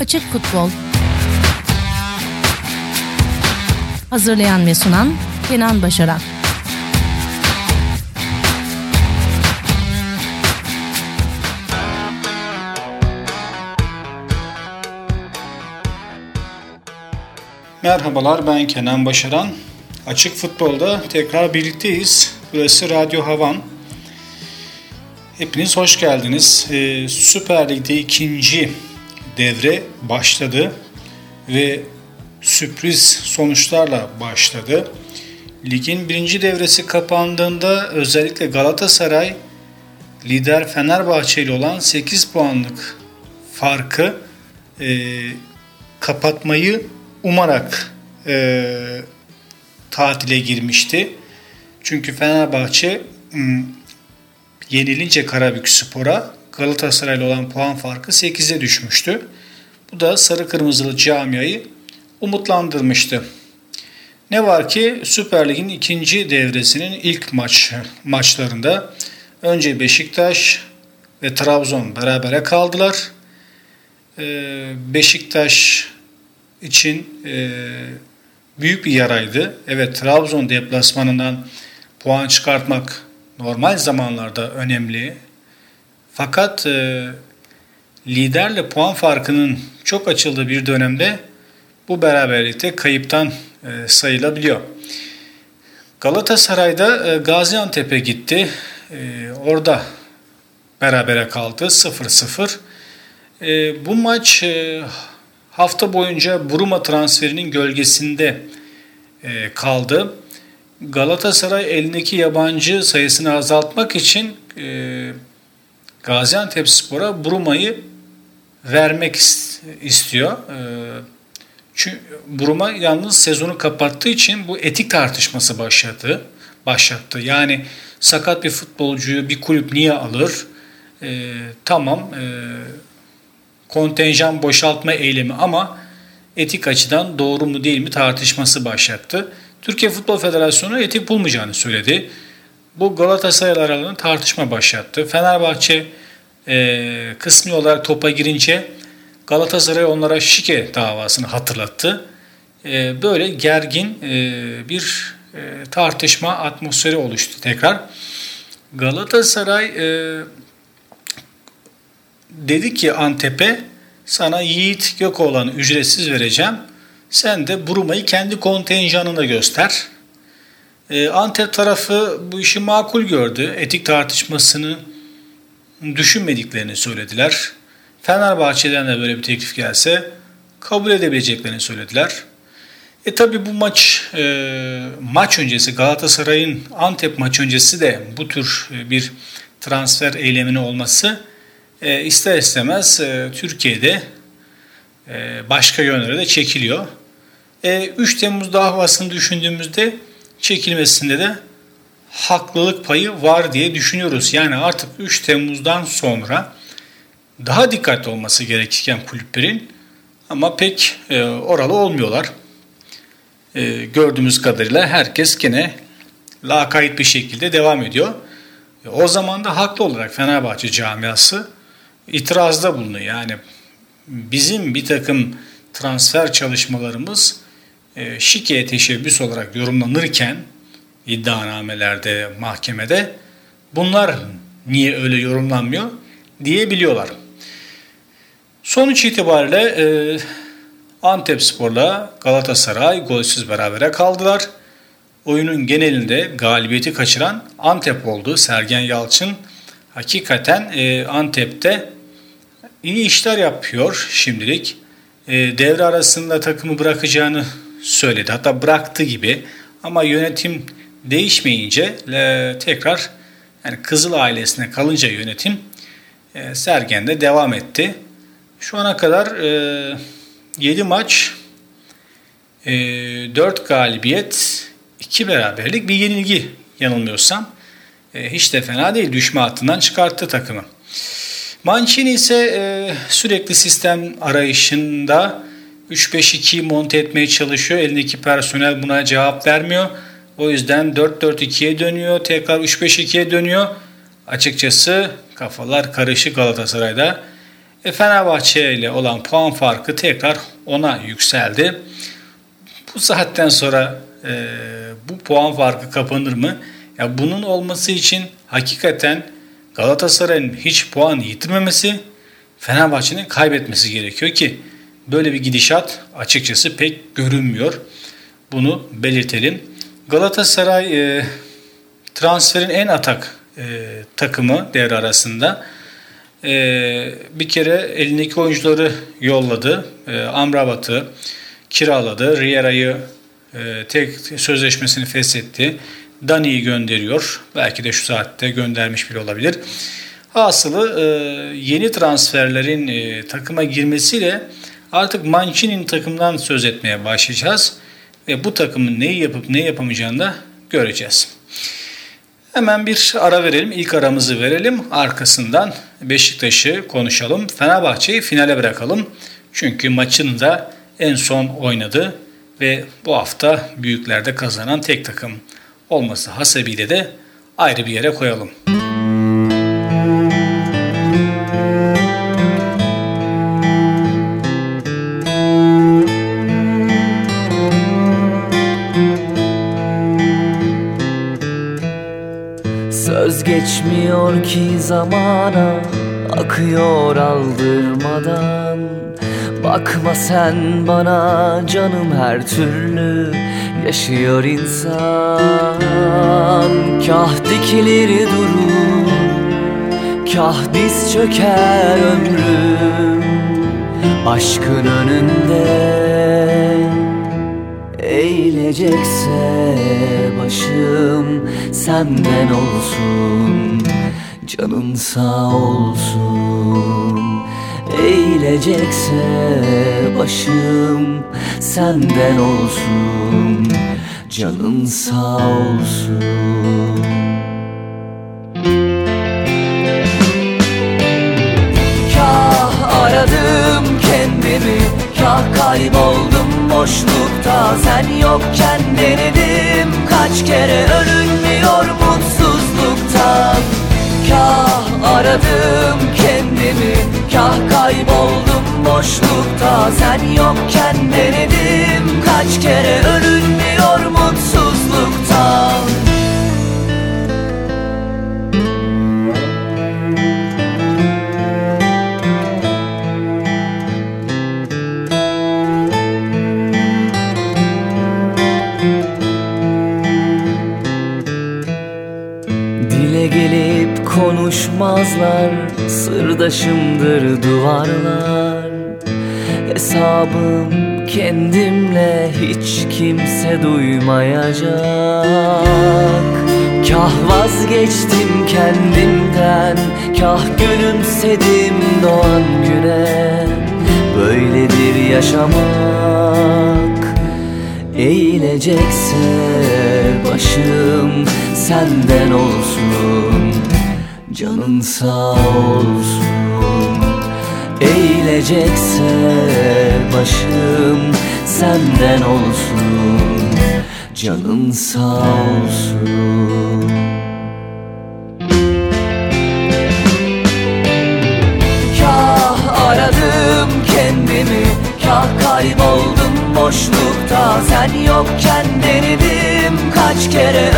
Açık Futbol Hazırlayan ve sunan Kenan Başaran Merhabalar ben Kenan Başaran. Açık Futbol'da tekrar birlikteyiz. Burası Radyo Havan. Hepiniz hoş geldiniz. Ee, Süper Lig'de ikinci devre başladı ve sürpriz sonuçlarla başladı. Ligin birinci devresi kapandığında özellikle Galatasaray lider Fenerbahçe ile olan 8 puanlık farkı e, kapatmayı umarak e, tatile girmişti. Çünkü Fenerbahçe yenilince Karabük Spor'a Galatasaray ile olan puan farkı 8'e düşmüştü. Bu da sarı kırmızılı camiayı umutlandırmıştı. Ne var ki Süper Lig'in ikinci devresinin ilk maç maçlarında önce Beşiktaş ve Trabzon berabere kaldılar. Ee, Beşiktaş için e, büyük bir yaraydı. Evet Trabzon deplasmanından puan çıkartmak normal zamanlarda önemli. Fakat e, liderle puan farkının çok açıldığı bir dönemde bu beraberlikte kayıptan e, sayılabiliyor. Galatasaray'da e, Gaziantep'e gitti. E, orada berabere kaldı 0-0. E, bu maç e, hafta boyunca Buruma transferinin gölgesinde e, kaldı. Galatasaray elindeki yabancı sayısını azaltmak için e, Gaziantep Spor'a Buruma'yı vermek istiyor. E, çünkü Buruma yalnız sezonu kapattığı için bu etik tartışması başladı. Başlattı. Yani sakat bir futbolcuyu bir kulüp niye alır? E, tamam e, kontenjan boşaltma eylemi ama etik açıdan doğru mu değil mi tartışması başlattı. Türkiye Futbol Federasyonu etik bulmayacağını söyledi. Bu Galatasaray aralığında tartışma başlattı. Fenerbahçe e, kısmi olarak topa girince Galatasaray onlara şike davasını hatırlattı. E, böyle gergin e, bir e, tartışma atmosferi oluştu tekrar. Galatasaray e, dedi ki Antep'e sana Yiğit Gökoğlan'ı ücretsiz vereceğim. Sen de Buruma'yı kendi kontenjanına göster. Ee, Antep tarafı bu işi makul gördü. Etik tartışmasını düşünmediklerini söylediler. Fenerbahçe'den de böyle bir teklif gelse kabul edebileceklerini söylediler. E tabi bu maç e, maç öncesi Galatasaray'ın Antep maç öncesi de bu tür e, bir transfer eylemini olması e, ister istemez e, Türkiye'de e, başka yönlere de çekiliyor. E, 3 Temmuz davasını düşündüğümüzde çekilmesinde de haklılık payı var diye düşünüyoruz. Yani artık 3 Temmuz'dan sonra daha dikkatli olması gerekirken kulüplerin ama pek e, oralı olmuyorlar. E, gördüğümüz kadarıyla herkes gene lakayt bir şekilde devam ediyor. E, o zaman da haklı olarak Fenerbahçe camiası itirazda bulunuyor. Yani bizim bir takım transfer çalışmalarımız şikeye teşebbüs olarak yorumlanırken iddianamelerde, mahkemede bunlar niye öyle yorumlanmıyor diyebiliyorlar. Sonuç itibariyle e, Antep Spor'la Galatasaray golsüz berabere kaldılar. Oyunun genelinde galibiyeti kaçıran Antep oldu. Sergen Yalçın hakikaten e, Antep'te iyi işler yapıyor şimdilik. E, devre arasında takımı bırakacağını söyledi. Hatta bıraktı gibi ama yönetim değişmeyince e, tekrar yani Kızıl ailesine kalınca yönetim e, Sergen'de devam etti. Şu ana kadar e, 7 maç, e, 4 galibiyet, 2 beraberlik, bir yenilgi yanılmıyorsam. E, hiç de fena değil. Düşme hattından çıkarttı takımı. Mancini ise e, sürekli sistem arayışında 3-5-2'yi monte etmeye çalışıyor. Elindeki personel buna cevap vermiyor. O yüzden 4-4-2'ye dönüyor. Tekrar 3-5-2'ye dönüyor. Açıkçası kafalar karışık Galatasaray'da. E, Fenerbahçe ile olan puan farkı tekrar ona yükseldi. Bu saatten sonra e, bu puan farkı kapanır mı? Ya bunun olması için hakikaten Galatasaray'ın hiç puan yitirmemesi, Fenerbahçe'nin kaybetmesi gerekiyor ki böyle bir gidişat açıkçası pek görünmüyor. Bunu belirtelim. Galatasaray e, transferin en atak e, takımı devre arasında. E, bir kere elindeki oyuncuları yolladı. E, Amrabat'ı kiraladı. Riera'yı e, tek sözleşmesini feshetti. Dani'yi gönderiyor. Belki de şu saatte göndermiş bile olabilir. Hasılı e, yeni transferlerin e, takıma girmesiyle artık Mancini'nin takımdan söz etmeye başlayacağız. Ve bu takımın neyi yapıp ne yapamayacağını da göreceğiz. Hemen bir ara verelim. İlk aramızı verelim. Arkasından Beşiktaş'ı konuşalım. Fenerbahçe'yi finale bırakalım. Çünkü maçını da en son oynadı ve bu hafta büyüklerde kazanan tek takım olması hasebiyle de ayrı bir yere koyalım. Söz geçmiyor ki zamana Akıyor aldırmadan. Bakma sen bana canım her türlü Yaşıyor insan. Kah dikilir durur Kah diz çöker ömrüm. Aşkın önünde Eğilecekse başım senden olsun Canın sağ olsun. Eğilecekse başım senden olsun Canın sağ olsun. Kah aradım kendimi Kah kayboldum boşlukta. Sen yokken denedim. Kaç kere Ölünmüyor mutsuzluktan Kah aradım kendimi Kah kayboldum boşlukta. Sen yokken denedim. Kaç kere Ölünmüyor mutsuzluktan konuşmazlar Sırdaşımdır duvarlar. Hesabım kendimle hiç kimse duymayacak. Kah vazgeçtim kendimden Kah gülümsedim doğan güne. Böyledir yaşamak. Eğilecekse başım senden olsun Canın sağ olsun. Eğilecekse başım senden olsun. Canın sağ olsun. Kah aradım kendimi Kah kayboldum boşlukta. Sen yokken denedim kaç kere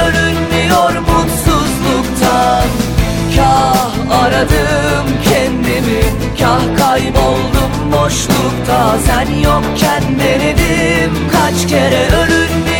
Kah kayboldum boşlukta. Sen yokken denedim. Kaç kere Ölünmüyor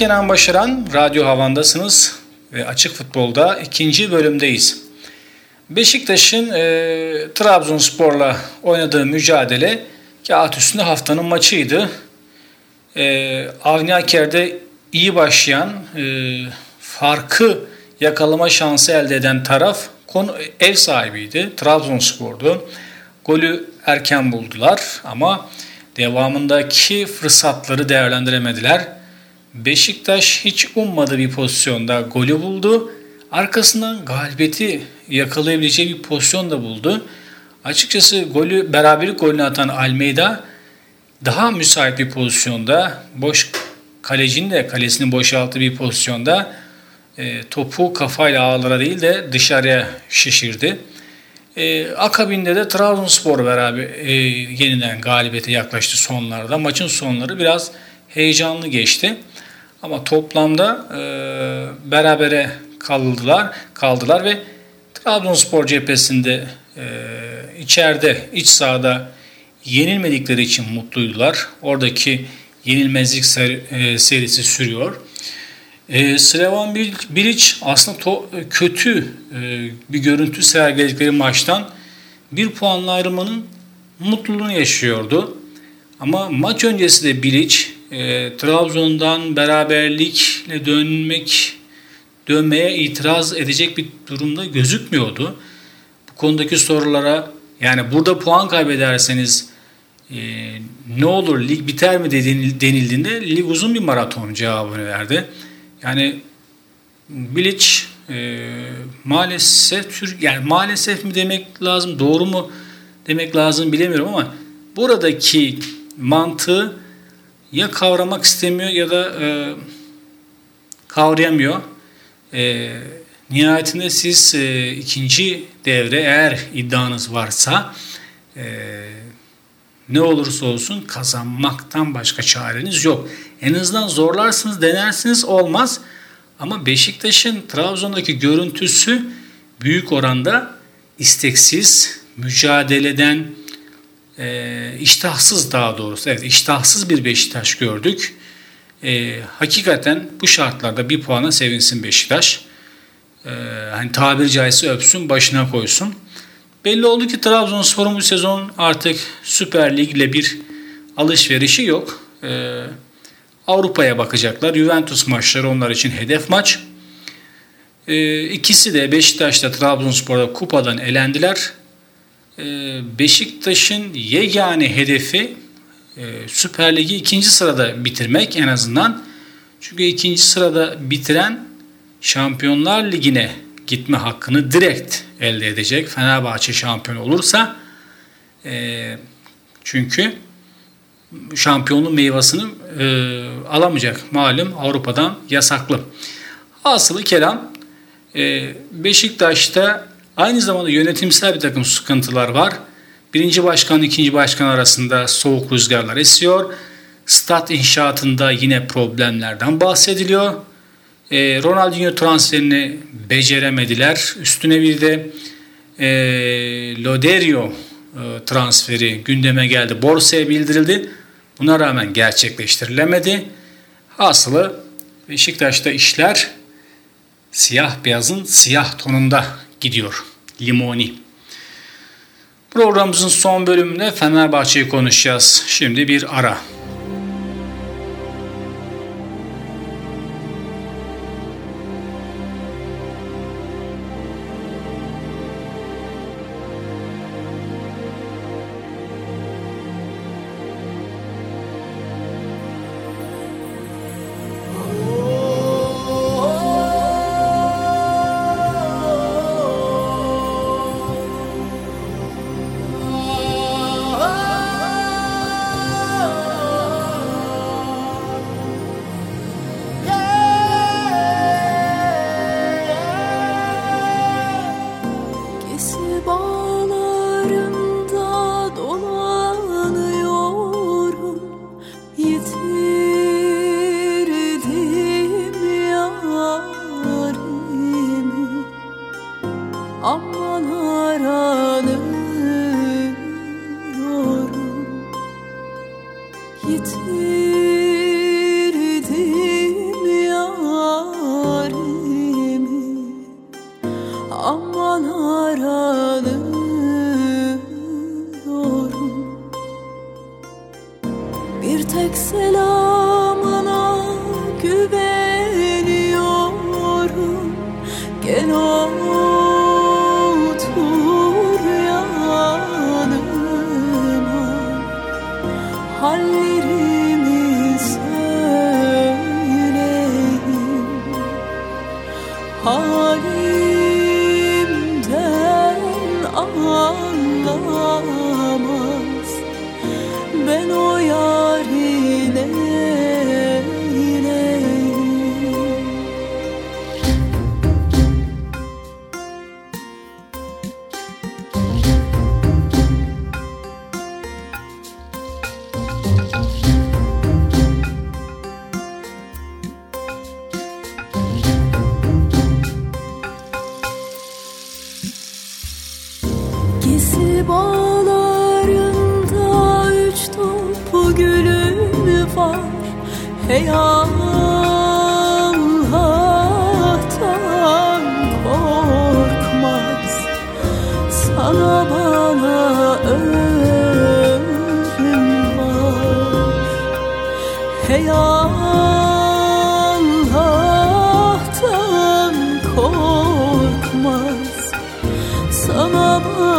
Kenan Başaran, Radyo Havan'dasınız ve Açık Futbol'da ikinci bölümdeyiz. Beşiktaş'ın e, Trabzonspor'la oynadığı mücadele kağıt üstünde haftanın maçıydı. E, Avni Aker'de iyi başlayan, e, farkı yakalama şansı elde eden taraf konu ev sahibiydi. Trabzonspor'du. Golü erken buldular ama devamındaki fırsatları değerlendiremediler. Beşiktaş hiç ummadığı bir pozisyonda golü buldu. Arkasından galibiyeti yakalayabileceği bir pozisyon da buldu. Açıkçası golü beraberlik golünü atan Almeida daha müsait bir pozisyonda boş kalecinin de kalesini boşalttığı bir pozisyonda e, topu kafayla ağlara değil de dışarıya şişirdi. E, akabinde de Trabzonspor beraber e, yeniden galibiyete yaklaştı sonlarda. Maçın sonları biraz heyecanlı geçti. Ama toplamda e, berabere kaldılar, kaldılar ve Trabzonspor cephesinde e, içeride, iç sahada yenilmedikleri için mutluydular. Oradaki yenilmezlik seri, e, serisi sürüyor. E, Slavan Bilic aslında to, kötü e, bir görüntü sergiledikleri maçtan bir puanla ayrılmanın mutluluğunu yaşıyordu. Ama maç öncesi de Bilic e, Trabzon'dan beraberlikle dönmek dönmeye itiraz edecek bir durumda gözükmüyordu. Bu konudaki sorulara yani burada puan kaybederseniz e, ne olur lig biter mi denildiğinde lig uzun bir maraton cevabını verdi. Yani Bilic e, maalesef yani maalesef mi demek lazım doğru mu demek lazım bilemiyorum ama buradaki mantığı ya kavramak istemiyor ya da e, kavrayamıyor. E, nihayetinde siz e, ikinci devre eğer iddianız varsa e, ne olursa olsun kazanmaktan başka çareniz yok. En azından zorlarsınız, denersiniz olmaz. Ama Beşiktaş'ın Trabzon'daki görüntüsü büyük oranda isteksiz, mücadeleden e, iştahsız daha doğrusu. Evet iştahsız bir Beşiktaş gördük. E, hakikaten bu şartlarda bir puana sevinsin Beşiktaş. E, hani tabiri caizse öpsün başına koysun. Belli oldu ki Trabzonspor'un bu sezon artık Süper Lig ile bir alışverişi yok. Ee, Avrupa'ya bakacaklar. Juventus maçları onlar için hedef maç. Ee, ikisi de Beşiktaş'ta Trabzonspor'da kupadan elendiler. Ee, Beşiktaş'ın yegane hedefi e, Süper Lig'i ikinci sırada bitirmek en azından. Çünkü ikinci sırada bitiren Şampiyonlar Ligi'ne gitme hakkını direkt elde edecek. Fenerbahçe şampiyon olursa e, çünkü şampiyonluğun meyvasını e, alamayacak. Malum Avrupa'dan yasaklı. Asılı kelam Beşiktaş'ta aynı zamanda yönetimsel bir takım sıkıntılar var. Birinci başkan, ikinci başkan arasında soğuk rüzgarlar esiyor. Stat inşaatında yine problemlerden bahsediliyor. E, Ronaldinho transferini beceremediler. Üstüne bir de e, Loderio e, transferi gündeme geldi. Borsaya bildirildi. Buna rağmen gerçekleştirilemedi. Hasılı Beşiktaş'ta işler siyah beyazın siyah tonunda gidiyor. Limoni. Programımızın son bölümünde Fenerbahçe'yi konuşacağız. Şimdi bir ara. 我不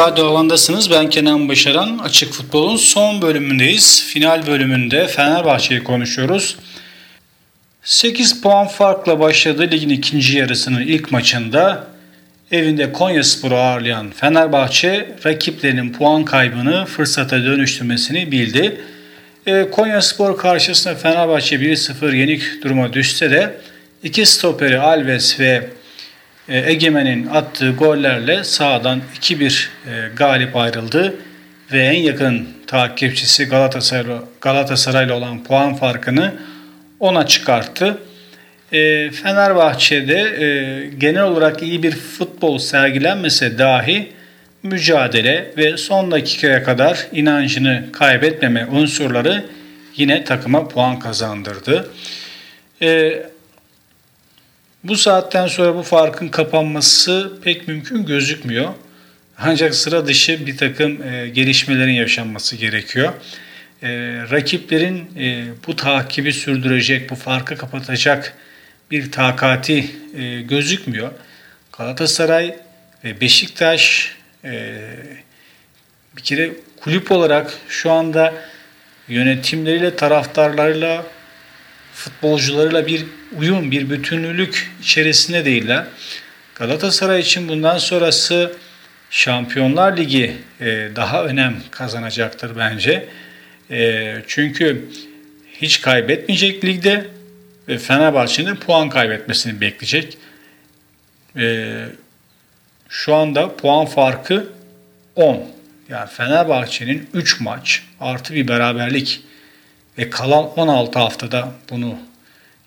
Radyo Havan'dasınız. Ben Kenan Başaran. Açık Futbol'un son bölümündeyiz. Final bölümünde Fenerbahçe'yi konuşuyoruz. 8 puan farkla başladı ligin ikinci yarısının ilk maçında. Evinde Konya Spor'u ağırlayan Fenerbahçe rakiplerinin puan kaybını fırsata dönüştürmesini bildi. E, Konya Spor karşısında Fenerbahçe 1-0 yenik duruma düşse de iki stoperi Alves ve Egemen'in attığı gollerle sahadan 2-1 e, galip ayrıldı ve en yakın takipçisi Galatasaray Galatasaray'la olan puan farkını ona çıkarttı. E, Fenerbahçe'de genel olarak iyi bir futbol sergilenmese dahi mücadele ve son dakikaya kadar inancını kaybetmeme unsurları yine takıma puan kazandırdı. Bu saatten sonra bu farkın kapanması pek mümkün gözükmüyor. Ancak sıra dışı bir takım e, gelişmelerin yaşanması gerekiyor. E, rakiplerin e, bu takibi sürdürecek, bu farkı kapatacak bir takati e, gözükmüyor. Galatasaray ve Beşiktaş e, bir kere kulüp olarak şu anda yönetimleriyle, taraftarlarıyla futbolcularıyla bir uyum, bir bütünlülük içerisinde değiller. Galatasaray için bundan sonrası Şampiyonlar Ligi e, daha önem kazanacaktır bence. E, çünkü hiç kaybetmeyecek ligde ve Fenerbahçe'nin puan kaybetmesini bekleyecek. E, şu anda puan farkı 10. Yani Fenerbahçe'nin 3 maç artı bir beraberlik ve kalan 16 haftada bunu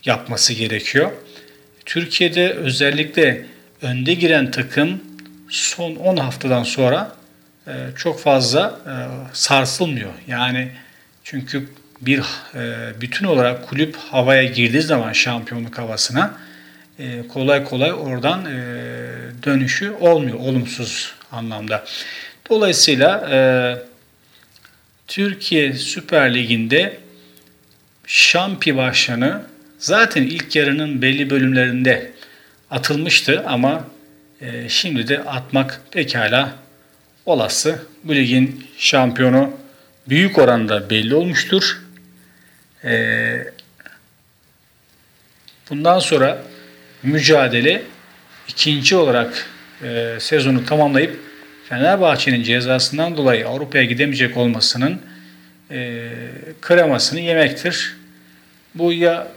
yapması gerekiyor. Türkiye'de özellikle önde giren takım son 10 haftadan sonra e, çok fazla e, sarsılmıyor. Yani çünkü bir e, bütün olarak kulüp havaya girdiği zaman şampiyonluk havasına kolay kolay oradan dönüşü olmuyor olumsuz anlamda. Dolayısıyla Türkiye Süper Ligi'nde Şampi başkanı zaten ilk yarının belli bölümlerinde atılmıştı ama e, şimdi de atmak pekala olası bu ligin şampiyonu büyük oranda belli olmuştur. Ee, bundan sonra mücadele ikinci olarak e, sezonu tamamlayıp Fenerbahçe'nin cezasından dolayı Avrupa'ya gidemeyecek olmasının e, kremasını yemektir. Bu ya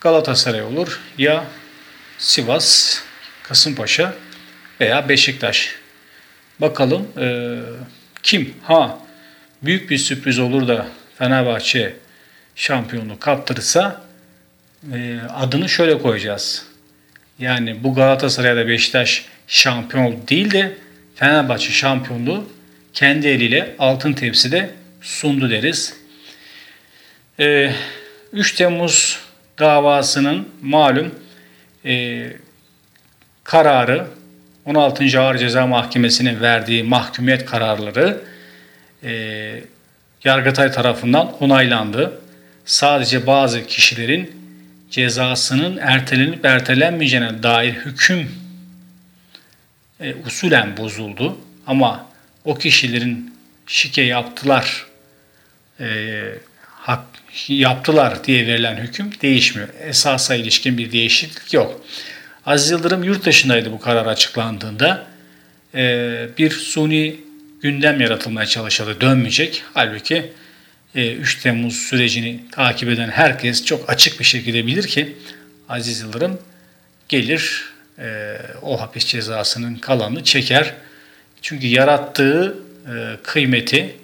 Galatasaray olur ya Sivas, Kasımpaşa veya Beşiktaş. Bakalım e, kim? Ha büyük bir sürpriz olur da Fenerbahçe şampiyonluğu kaptırırsa e, adını şöyle koyacağız. Yani bu Galatasaray'da Beşiktaş şampiyon değil de Fenerbahçe şampiyonluğu kendi eliyle altın tepside sundu deriz. E, 3 Temmuz davasının malum e, kararı 16. Ağır Ceza Mahkemesi'nin verdiği mahkumiyet kararları e, Yargıtay tarafından onaylandı. Sadece bazı kişilerin cezasının ertelenip ertelenmeyeceğine dair hüküm e, usulen bozuldu. Ama o kişilerin şike yaptılar, e, hak yaptılar diye verilen hüküm değişmiyor. Esasa ilişkin bir değişiklik yok. Aziz Yıldırım yurt dışındaydı bu karar açıklandığında. E, bir suni gündem yaratılmaya çalışıldı. Dönmeyecek. Halbuki 3 e, Temmuz sürecini takip eden herkes çok açık bir şekilde bilir ki Aziz Yıldırım gelir e, o hapis cezasının kalanını çeker. Çünkü yarattığı e, kıymeti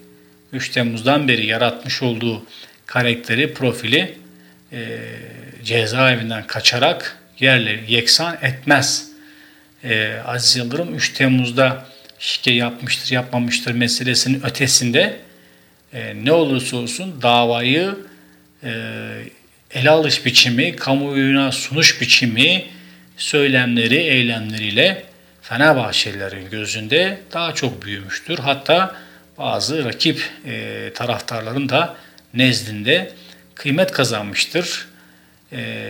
3 Temmuz'dan beri yaratmış olduğu karakteri, profili cezaevinden kaçarak yerle yeksan etmez. Aziz Yıldırım 3 Temmuz'da şike yapmıştır, yapmamıştır meselesinin ötesinde e, ne olursa olsun davayı e, ele alış biçimi, kamuoyuna sunuş biçimi, söylemleri, eylemleriyle Fenerbahçelilerin gözünde daha çok büyümüştür. Hatta bazı rakip e, taraftarların da nezdinde kıymet kazanmıştır. E,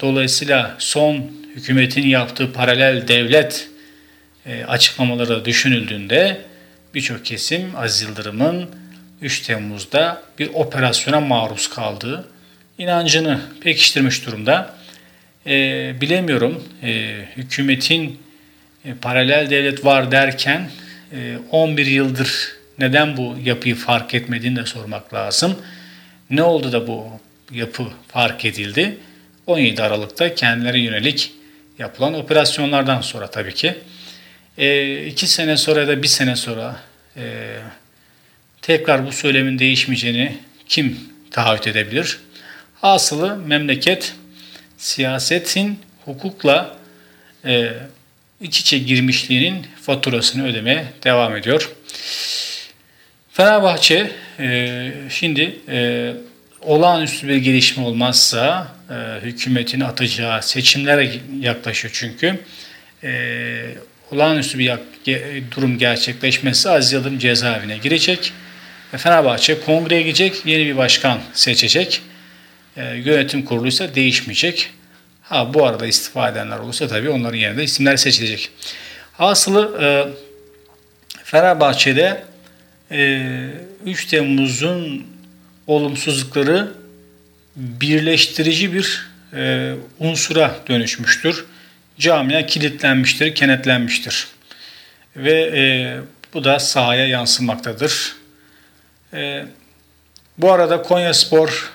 dolayısıyla son hükümetin yaptığı paralel devlet e, açıklamaları düşünüldüğünde birçok kesim Aziz Yıldırım'ın 3 Temmuz'da bir operasyona maruz kaldığı inancını pekiştirmiş durumda. E, bilemiyorum e, hükümetin e, paralel devlet var derken e, 11 yıldır neden bu yapıyı fark etmediğini de sormak lazım. Ne oldu da bu yapı fark edildi? 17 Aralık'ta kendilerine yönelik yapılan operasyonlardan sonra tabii ki. E, iki sene sonra da bir sene sonra e, tekrar bu söylemin değişmeyeceğini kim taahhüt edebilir? Hasılı memleket siyasetin hukukla e, iç içe girmişliğinin faturasını ödemeye devam ediyor. Fenerbahçe e, şimdi e, olağanüstü bir gelişme olmazsa e, hükümetin atacağı seçimlere yaklaşıyor çünkü. E, olağanüstü bir durum gerçekleşmesi Aziz Yıldırım cezaevine girecek. Ve Fenerbahçe kongreye gidecek, yeni bir başkan seçecek. E, yönetim kurulu ise değişmeyecek. Ha bu arada istifa edenler olursa tabii onların yerine isimler seçilecek. Hasılı e, Fenerbahçe'de e, 3 Temmuz'un olumsuzlukları birleştirici bir e, unsura dönüşmüştür. Camia kilitlenmiştir, kenetlenmiştir. Ve e, bu da sahaya yansımaktadır. E, bu arada Konya Spor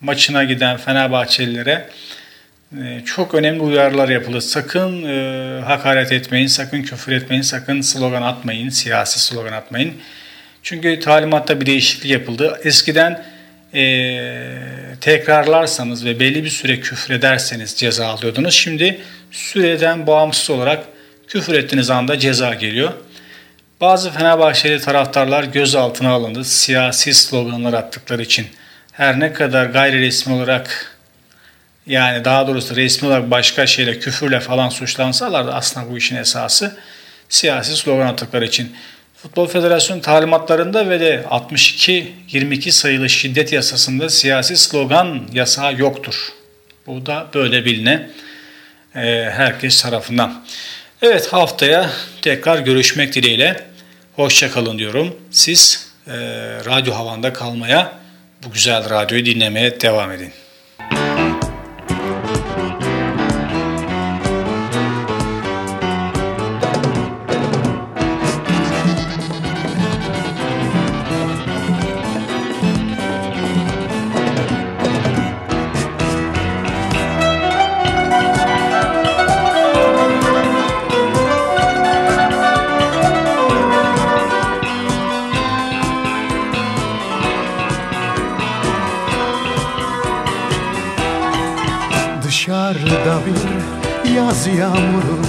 maçına giden Fenerbahçelilere çok önemli uyarılar yapıldı. Sakın e, hakaret etmeyin, sakın küfür etmeyin, sakın slogan atmayın, siyasi slogan atmayın. Çünkü talimatta bir değişiklik yapıldı. Eskiden e, tekrarlarsanız ve belli bir süre küfür ederseniz ceza alıyordunuz. Şimdi süreden bağımsız olarak küfür ettiğiniz anda ceza geliyor. Bazı Fenerbahçeli taraftarlar gözaltına alındı siyasi sloganlar attıkları için. Her ne kadar gayri resmi olarak yani daha doğrusu resmi olarak başka şeyle küfürle falan suçlansalar da aslında bu işin esası siyasi slogan attıkları için. Futbol Federasyonu talimatlarında ve de 62-22 sayılı şiddet yasasında siyasi slogan yasağı yoktur. Bu da böyle biline e, herkes tarafından. Evet haftaya tekrar görüşmek dileğiyle. Hoşçakalın diyorum. Siz e, radyo havanda kalmaya, bu güzel radyoyu dinlemeye devam edin. Yaz yağmuru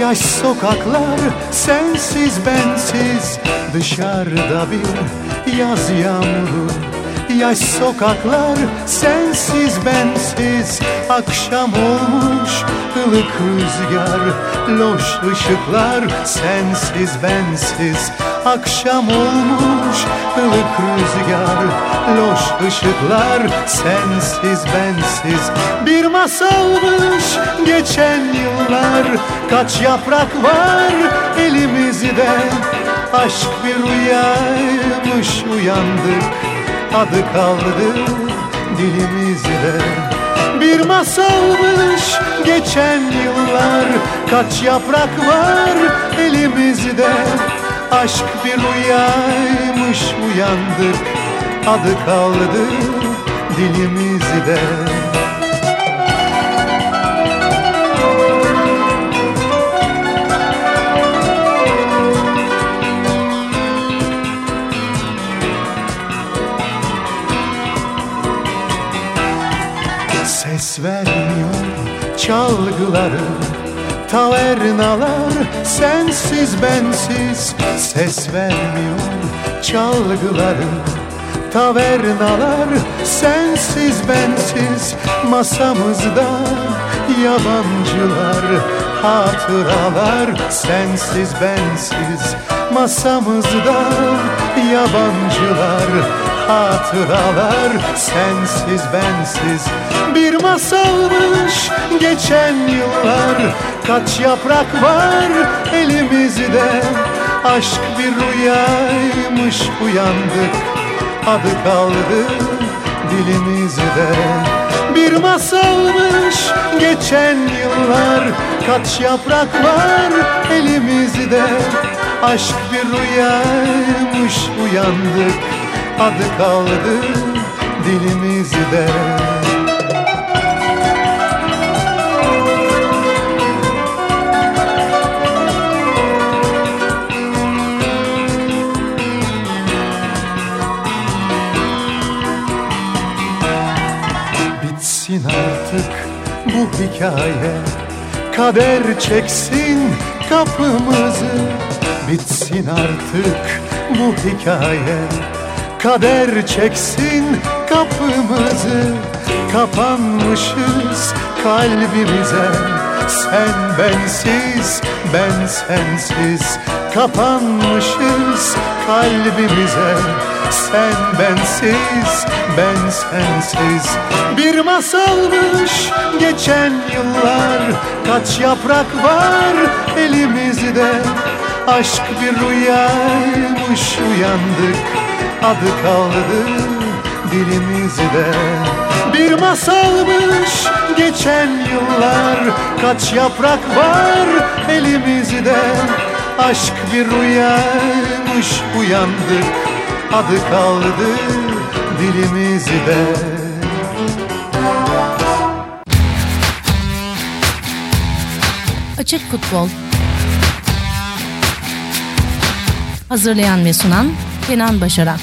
Yaş sokaklar sensiz bensiz. Dışarıda bir yaz yağmuru Yaş sokaklar sensiz bensiz. Akşam olmuş ılık rüzgar Loş ışıklar sensiz bensiz Akşam olmuş ılık rüzgar Loş ışıklar sensiz bensiz. Bir masalmış geçen yıllar Kaç yaprak var elimizde? Aşk bir rüyaymış uyandık Adı kaldı dilimizde. Bir masalmış geçen yıllar Kaç yaprak var elimizde Aşk bir rüyaymış uyandık Adı kaldı dilimizde. Ses vermiyor çalgıları Tavernalar sensiz bensiz Ses vermiyor çalgıları Tavernalar sensiz bensiz Masamızda yabancılar. Hatıralar sensiz bensiz Masamızda yabancılar Hatıralar sensiz bensiz. Bir masalmış geçen yıllar. Kaç yaprak var elimizde? Aşk bir rüyaymış uyandık. Adı kaldı dilimizde. Bir masalmış geçen yıllar. Kaç yaprak var elimizde? Aşk bir rüyaymış uyandık Adı kaldı dilimizde. Bitsin artık bu hikaye Kader çeksin kapımızı. Bitsin artık bu hikaye Kader çeksin kapımızı. Kapanmışız kalbimize. Sen bensiz ben sensiz. Kapanmışız kalbimize. Sen bensiz ben sensiz. Bir masalmış geçen yıllar. Kaç yaprak var elimizde? Aşk bir rüyaymış uyandık Adı kaldı dilimizde. Bir masalmış geçen yıllar Kaç yaprak var elimizde. Aşk bir rüyaymış uyandık Adı kaldı dilimizde. Açık Futbol. Hazırlayan ve sunan Kenan Başaran